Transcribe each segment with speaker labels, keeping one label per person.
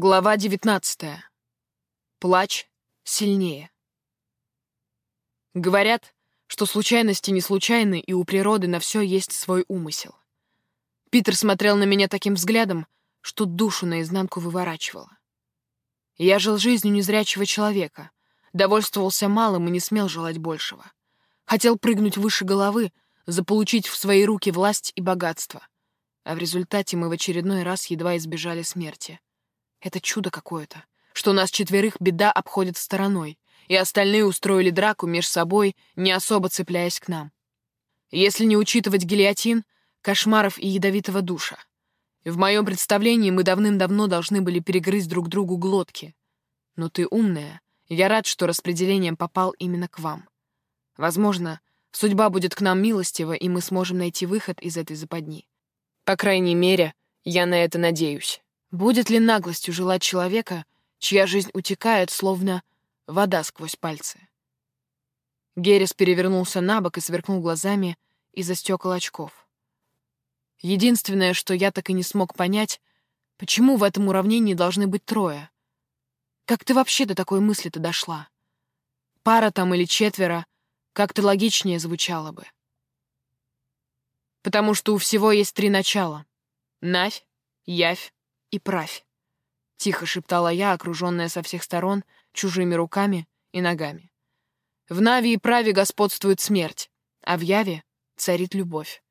Speaker 1: Глава 19. Плач сильнее. Говорят, что случайности не случайны, и у природы на все есть свой умысел. Питер смотрел на меня таким взглядом, что душу наизнанку выворачивало. Я жил жизнью незрячего человека, довольствовался малым и не смел желать большего. Хотел прыгнуть выше головы, заполучить в свои руки власть и богатство. А в результате мы в очередной раз едва избежали смерти — это чудо какое-то, что нас четверых беда обходит стороной, и остальные устроили драку меж собой, не особо цепляясь к нам. Если не учитывать гильотин, кошмаров и ядовитого душа. В моем представлении мы давным-давно должны были перегрызть друг другу глотки. Но ты умная, я рад, что распределением попал именно к вам. Возможно, судьба будет к нам милостива, и мы сможем найти выход из этой западни. По крайней мере, я на это надеюсь. Будет ли наглостью желать человека, чья жизнь утекает, словно вода сквозь пальцы? Геррис перевернулся на бок и сверкнул глазами из-за стекол очков. Единственное, что я так и не смог понять, почему в этом уравнении должны быть трое. Как ты вообще до такой мысли-то дошла? Пара там или четверо, как-то логичнее звучало бы. Потому что у всего есть три начала — Навь, Явь и правь», — тихо шептала я, окруженная со всех сторон чужими руками и ногами. «В Нави и праве господствует смерть, а в Яве царит любовь.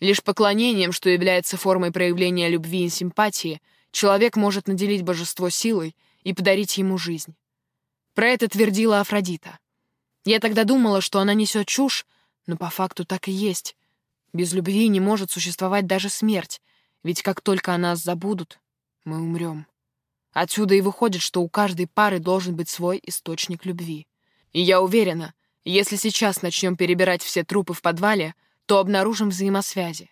Speaker 1: Лишь поклонением, что является формой проявления любви и симпатии, человек может наделить божество силой и подарить ему жизнь. Про это твердила Афродита. Я тогда думала, что она несет чушь, но по факту так и есть. Без любви не может существовать даже смерть, ведь как только о нас забудут, мы умрем. Отсюда и выходит, что у каждой пары должен быть свой источник любви. И я уверена, если сейчас начнем перебирать все трупы в подвале, то обнаружим взаимосвязи.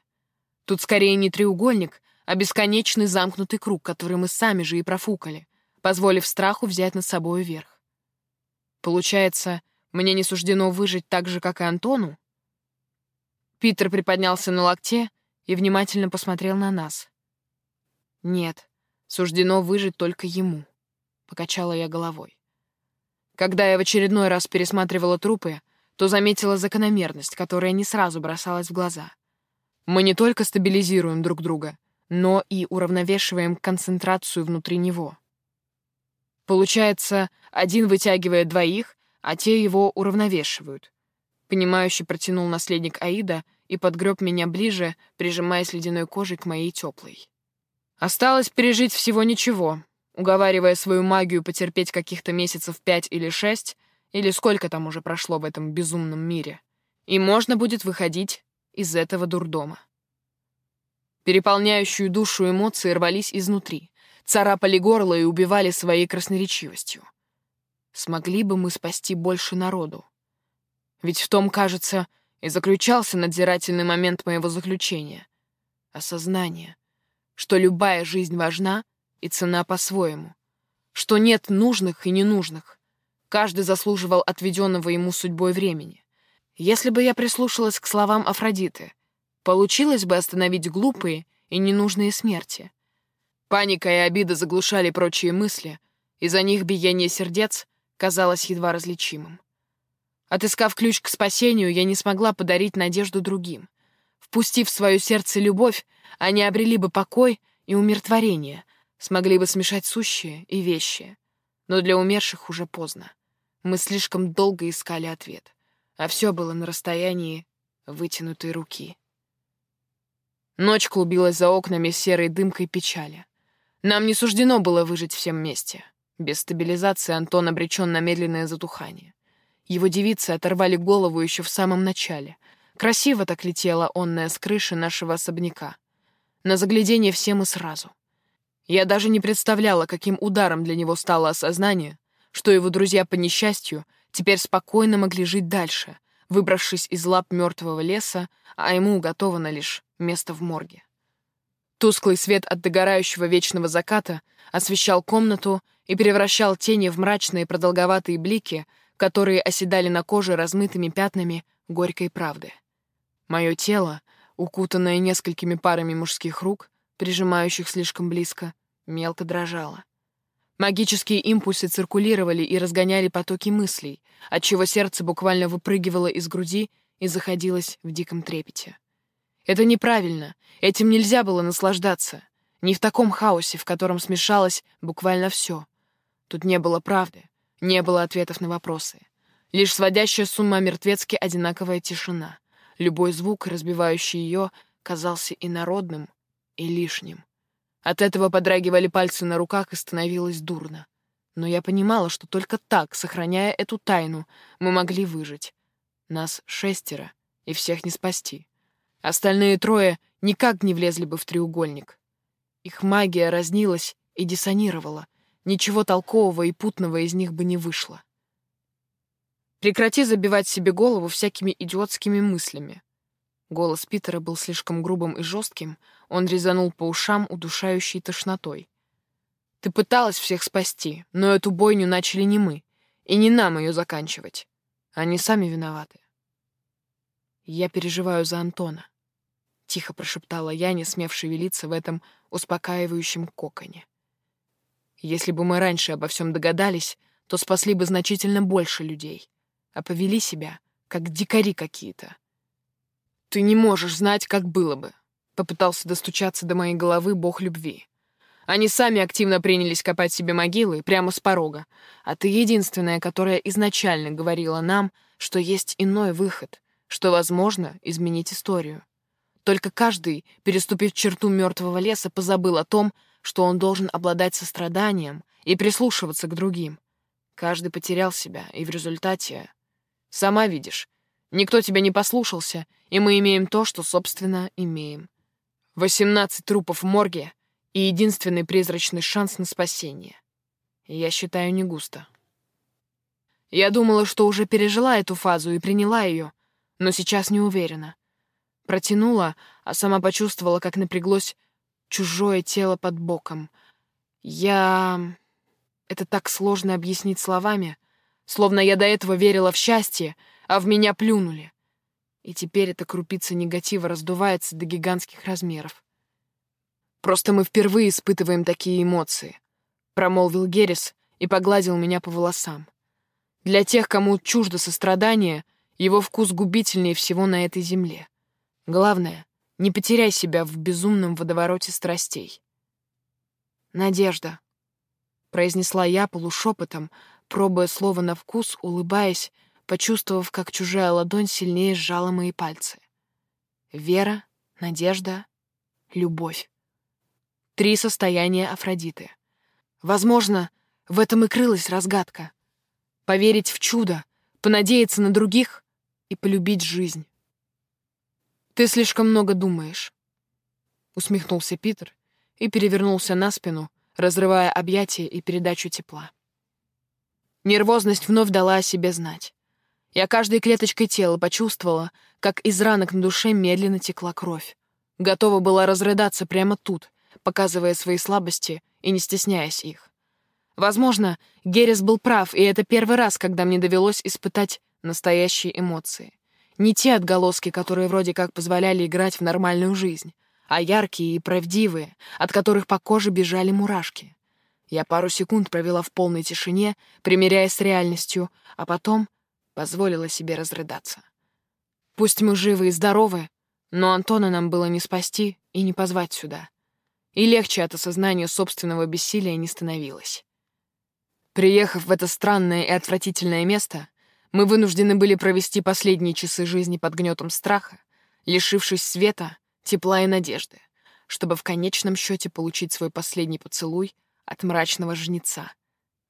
Speaker 1: Тут скорее не треугольник, а бесконечный замкнутый круг, который мы сами же и профукали, позволив страху взять над собой верх. Получается, мне не суждено выжить так же, как и Антону? Питер приподнялся на локте и внимательно посмотрел на нас. Нет, Суждено выжить только ему. Покачала я головой. Когда я в очередной раз пересматривала трупы, то заметила закономерность, которая не сразу бросалась в глаза. Мы не только стабилизируем друг друга, но и уравновешиваем концентрацию внутри него. Получается, один вытягивает двоих, а те его уравновешивают. Понимающе протянул наследник Аида и подгреб меня ближе, прижимаясь ледяной кожей к моей теплой. Осталось пережить всего ничего, уговаривая свою магию потерпеть каких-то месяцев пять или шесть, или сколько там уже прошло в этом безумном мире, и можно будет выходить из этого дурдома. Переполняющую душу эмоции рвались изнутри, царапали горло и убивали своей красноречивостью. Смогли бы мы спасти больше народу? Ведь в том, кажется, и заключался надзирательный момент моего заключения. Осознание, что любая жизнь важна и цена по-своему, что нет нужных и ненужных. Каждый заслуживал отведенного ему судьбой времени. Если бы я прислушалась к словам Афродиты, получилось бы остановить глупые и ненужные смерти. Паника и обида заглушали прочие мысли, и за них биение сердец казалось едва различимым. Отыскав ключ к спасению, я не смогла подарить надежду другим. Впустив в свое сердце любовь, они обрели бы покой и умиротворение, смогли бы смешать сущее и вещие. Но для умерших уже поздно. Мы слишком долго искали ответ, а все было на расстоянии вытянутой руки. Ночь клубилась за окнами серой дымкой печали. Нам не суждено было выжить всем вместе. Без стабилизации Антон обречен на медленное затухание. Его девицы оторвали голову еще в самом начале. Красиво так летела онная с крыши нашего особняка на заглядение всем и сразу. Я даже не представляла, каким ударом для него стало осознание, что его друзья по несчастью теперь спокойно могли жить дальше, выбравшись из лап мертвого леса, а ему уготовано лишь место в морге. Тусклый свет от догорающего вечного заката освещал комнату и превращал тени в мрачные продолговатые блики, которые оседали на коже размытыми пятнами горькой правды. Мое тело, укутанная несколькими парами мужских рук, прижимающих слишком близко, мелко дрожала. Магические импульсы циркулировали и разгоняли потоки мыслей, отчего сердце буквально выпрыгивало из груди и заходилось в диком трепете. Это неправильно, этим нельзя было наслаждаться. Не в таком хаосе, в котором смешалось буквально все. Тут не было правды, не было ответов на вопросы. Лишь сводящая сумма мертвецки одинаковая тишина. Любой звук, разбивающий ее, казался инородным и лишним. От этого подрагивали пальцы на руках и становилось дурно. Но я понимала, что только так, сохраняя эту тайну, мы могли выжить. Нас шестеро, и всех не спасти. Остальные трое никак не влезли бы в треугольник. Их магия разнилась и диссонировала. Ничего толкового и путного из них бы не вышло. Прекрати забивать себе голову всякими идиотскими мыслями. Голос Питера был слишком грубым и жестким, он резанул по ушам удушающей тошнотой. «Ты пыталась всех спасти, но эту бойню начали не мы, и не нам ее заканчивать. Они сами виноваты». «Я переживаю за Антона», — тихо прошептала я, не смев шевелиться в этом успокаивающем коконе. «Если бы мы раньше обо всем догадались, то спасли бы значительно больше людей, а повели себя, как дикари какие-то. «Ты не можешь знать, как было бы», — попытался достучаться до моей головы бог любви. Они сами активно принялись копать себе могилы прямо с порога, а ты единственная, которая изначально говорила нам, что есть иной выход, что возможно изменить историю. Только каждый, переступив черту мертвого леса, позабыл о том, что он должен обладать состраданием и прислушиваться к другим. Каждый потерял себя, и в результате... Сама видишь, Никто тебя не послушался, и мы имеем то, что, собственно, имеем. Восемнадцать трупов в морге и единственный призрачный шанс на спасение. Я считаю, не густо. Я думала, что уже пережила эту фазу и приняла ее, но сейчас не уверена. Протянула, а сама почувствовала, как напряглось чужое тело под боком. Я... Это так сложно объяснить словами, словно я до этого верила в счастье, а в меня плюнули. И теперь эта крупица негатива раздувается до гигантских размеров. Просто мы впервые испытываем такие эмоции, промолвил Геррис и погладил меня по волосам. Для тех, кому чуждо сострадание, его вкус губительнее всего на этой земле. Главное, не потеряй себя в безумном водовороте страстей. «Надежда», — произнесла я полушепотом, пробуя слово на вкус, улыбаясь почувствовав, как чужая ладонь сильнее сжала мои пальцы. Вера, надежда, любовь. Три состояния Афродиты. Возможно, в этом и крылась разгадка. Поверить в чудо, понадеяться на других и полюбить жизнь. «Ты слишком много думаешь», — усмехнулся Питер и перевернулся на спину, разрывая объятия и передачу тепла. Нервозность вновь дала о себе знать. Я каждой клеточкой тела почувствовала, как из ранок на душе медленно текла кровь. Готова была разрыдаться прямо тут, показывая свои слабости и не стесняясь их. Возможно, Геррис был прав, и это первый раз, когда мне довелось испытать настоящие эмоции. Не те отголоски, которые вроде как позволяли играть в нормальную жизнь, а яркие и правдивые, от которых по коже бежали мурашки. Я пару секунд провела в полной тишине, примиряясь с реальностью, а потом позволила себе разрыдаться. Пусть мы живы и здоровы, но Антона нам было не спасти и не позвать сюда. И легче от осознания собственного бессилия не становилось. Приехав в это странное и отвратительное место, мы вынуждены были провести последние часы жизни под гнетом страха, лишившись света, тепла и надежды, чтобы в конечном счете получить свой последний поцелуй от мрачного жнеца,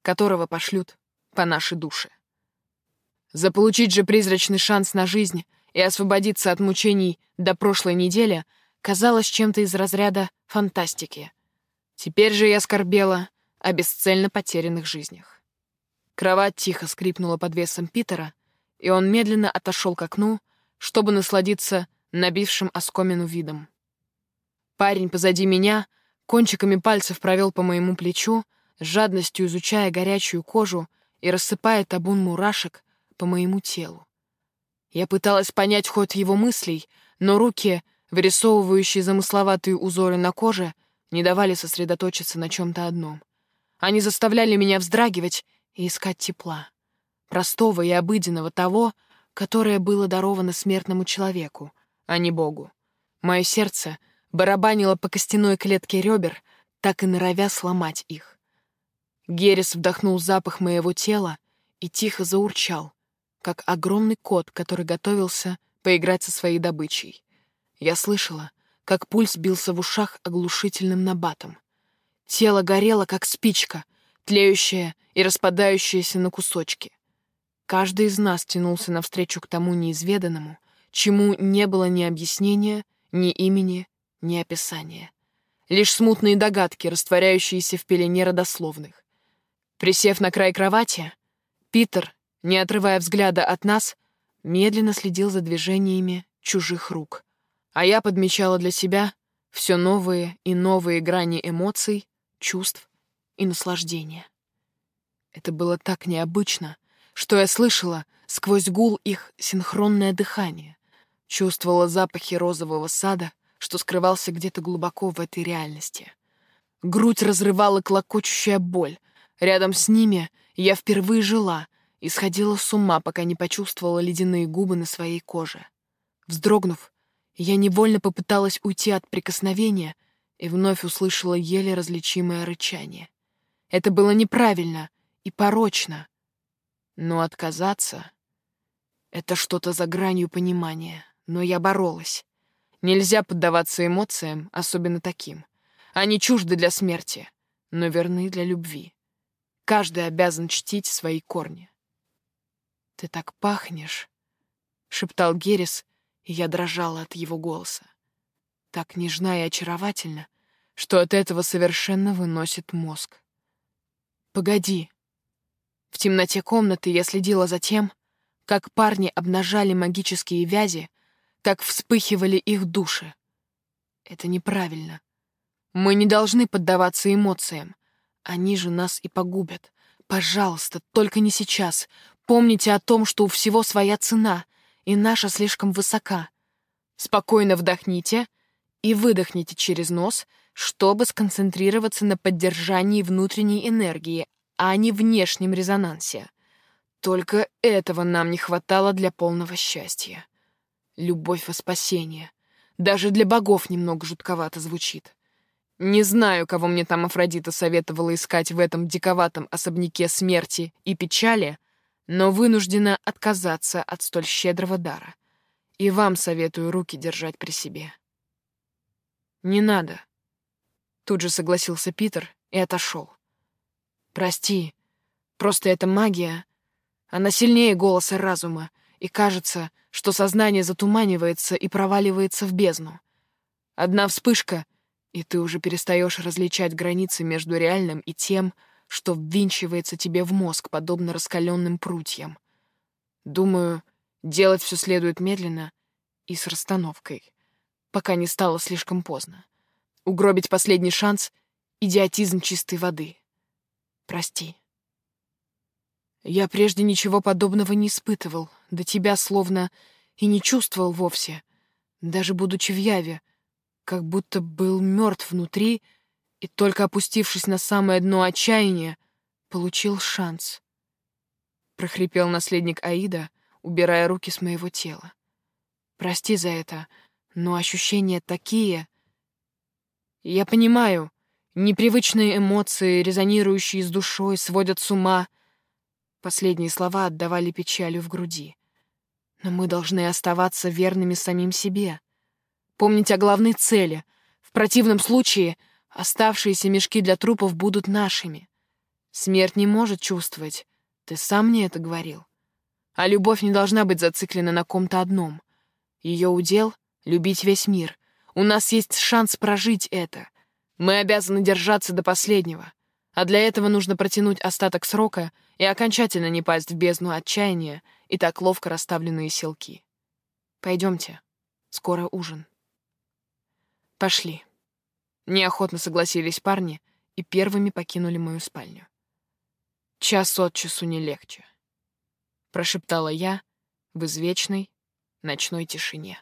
Speaker 1: которого пошлют по нашей душе. Заполучить же призрачный шанс на жизнь и освободиться от мучений до прошлой недели казалось чем-то из разряда фантастики. Теперь же я скорбела о бесцельно потерянных жизнях. Кровать тихо скрипнула под весом Питера, и он медленно отошел к окну, чтобы насладиться набившим оскомину видом. Парень позади меня кончиками пальцев провел по моему плечу, с жадностью изучая горячую кожу и рассыпая табун мурашек, по моему телу. Я пыталась понять ход его мыслей, но руки, вырисовывающие замысловатые узоры на коже, не давали сосредоточиться на чем-то одном. Они заставляли меня вздрагивать и искать тепла. Простого и обыденного того, которое было даровано смертному человеку, а не Богу. Мое сердце барабанило по костяной клетке ребер, так и норовя сломать их. Герес вдохнул запах моего тела и тихо заурчал, как огромный кот, который готовился поиграть со своей добычей. Я слышала, как пульс бился в ушах оглушительным набатом. Тело горело, как спичка, тлеющая и распадающаяся на кусочки. Каждый из нас тянулся навстречу к тому неизведанному, чему не было ни объяснения, ни имени, ни описания. Лишь смутные догадки, растворяющиеся в пелене родословных. Присев на край кровати, Питер, не отрывая взгляда от нас, медленно следил за движениями чужих рук, а я подмечала для себя все новые и новые грани эмоций, чувств и наслаждения. Это было так необычно, что я слышала сквозь гул их синхронное дыхание, чувствовала запахи розового сада, что скрывался где-то глубоко в этой реальности. Грудь разрывала клокочущая боль. Рядом с ними я впервые жила и сходила с ума, пока не почувствовала ледяные губы на своей коже. Вздрогнув, я невольно попыталась уйти от прикосновения и вновь услышала еле различимое рычание. Это было неправильно и порочно, но отказаться — это что-то за гранью понимания. Но я боролась. Нельзя поддаваться эмоциям, особенно таким. Они чужды для смерти, но верны для любви. Каждый обязан чтить свои корни. «Ты так пахнешь», — шептал Герес, и я дрожала от его голоса. Так нежна и очаровательна, что от этого совершенно выносит мозг. «Погоди», в темноте комнаты я следила за тем, как парни обнажали магические вязи, как вспыхивали их души. Это неправильно. Мы не должны поддаваться эмоциям. Они же нас и погубят. Пожалуйста, только не сейчас. Помните о том, что у всего своя цена, и наша слишком высока. Спокойно вдохните и выдохните через нос, чтобы сконцентрироваться на поддержании внутренней энергии, а не внешнем резонансе. Только этого нам не хватало для полного счастья. Любовь во спасение. Даже для богов немного жутковато звучит. Не знаю, кого мне там Афродита советовала искать в этом диковатом особняке смерти и печали, но вынуждена отказаться от столь щедрого дара. И вам советую руки держать при себе. Не надо. Тут же согласился Питер и отошел. Прости, просто эта магия, она сильнее голоса разума, и кажется, что сознание затуманивается и проваливается в бездну. Одна вспышка, и ты уже перестаешь различать границы между реальным и тем, что ввинчивается тебе в мозг, подобно раскаленным прутьям. Думаю, делать все следует медленно и с расстановкой, пока не стало слишком поздно. Угробить последний шанс — идиотизм чистой воды. Прости. Я прежде ничего подобного не испытывал, до тебя словно и не чувствовал вовсе, даже будучи в яве, как будто был мертв внутри и, только опустившись на самое дно отчаяния, получил шанс. Прохрипел наследник Аида, убирая руки с моего тела. Прости за это, но ощущения такие... Я понимаю, Непривычные эмоции, резонирующие с душой, сводят с ума. Последние слова отдавали печалью в груди. Но мы должны оставаться верными самим себе. Помнить о главной цели. В противном случае оставшиеся мешки для трупов будут нашими. Смерть не может чувствовать. Ты сам мне это говорил. А любовь не должна быть зациклена на ком-то одном. Ее удел — любить весь мир. У нас есть шанс прожить это. Мы обязаны держаться до последнего, а для этого нужно протянуть остаток срока и окончательно не пасть в бездну отчаяния и так ловко расставленные селки. Пойдемте, скоро ужин. Пошли. Неохотно согласились парни и первыми покинули мою спальню. Час от часу не легче, прошептала я в извечной ночной тишине.